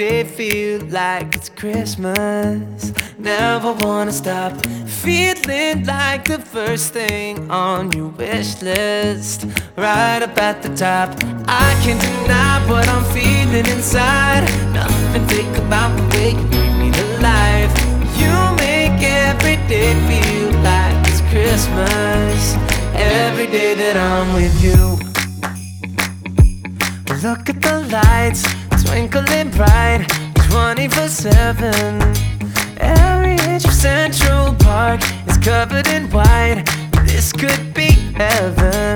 day feel like it's Christmas. Never wanna stop feeling like the first thing on your wish list. Right up at the top, I can't deny what I'm feeling inside. Nothing fake about the way you bring me to life. You make every day feel like it's Christmas. Every day that I'm with you. Look at the lights twinkling bright 24 7. Every inch of Central Park is covered in white. This could be heaven.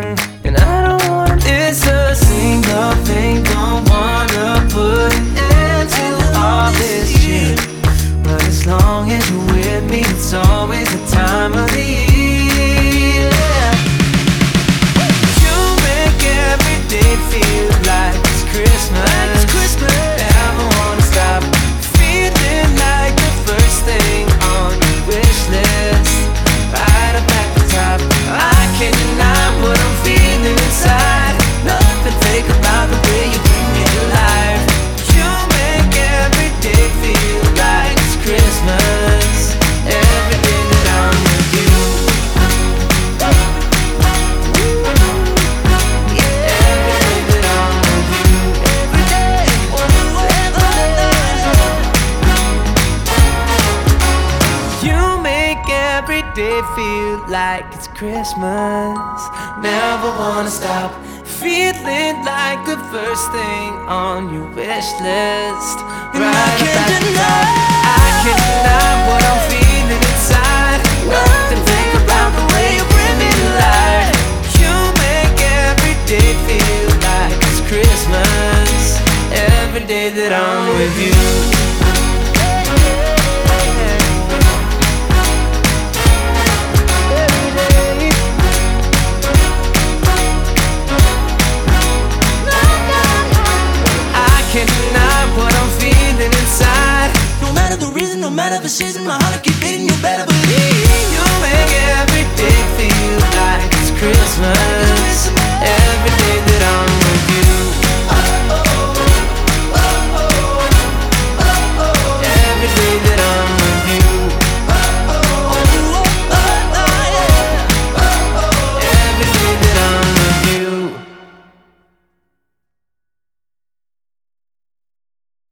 Day feel like it's Christmas. Never wanna stop feeling like the first thing on your wish list. And I can't deny. I can't deny what I'm feeling inside. Nothing fake about the way you bring me to life. You make every day feel like it's Christmas. Every day that I'm with you. not what I'm feeling inside. No matter the reason, no matter the season, my heart keep beating. You better believe.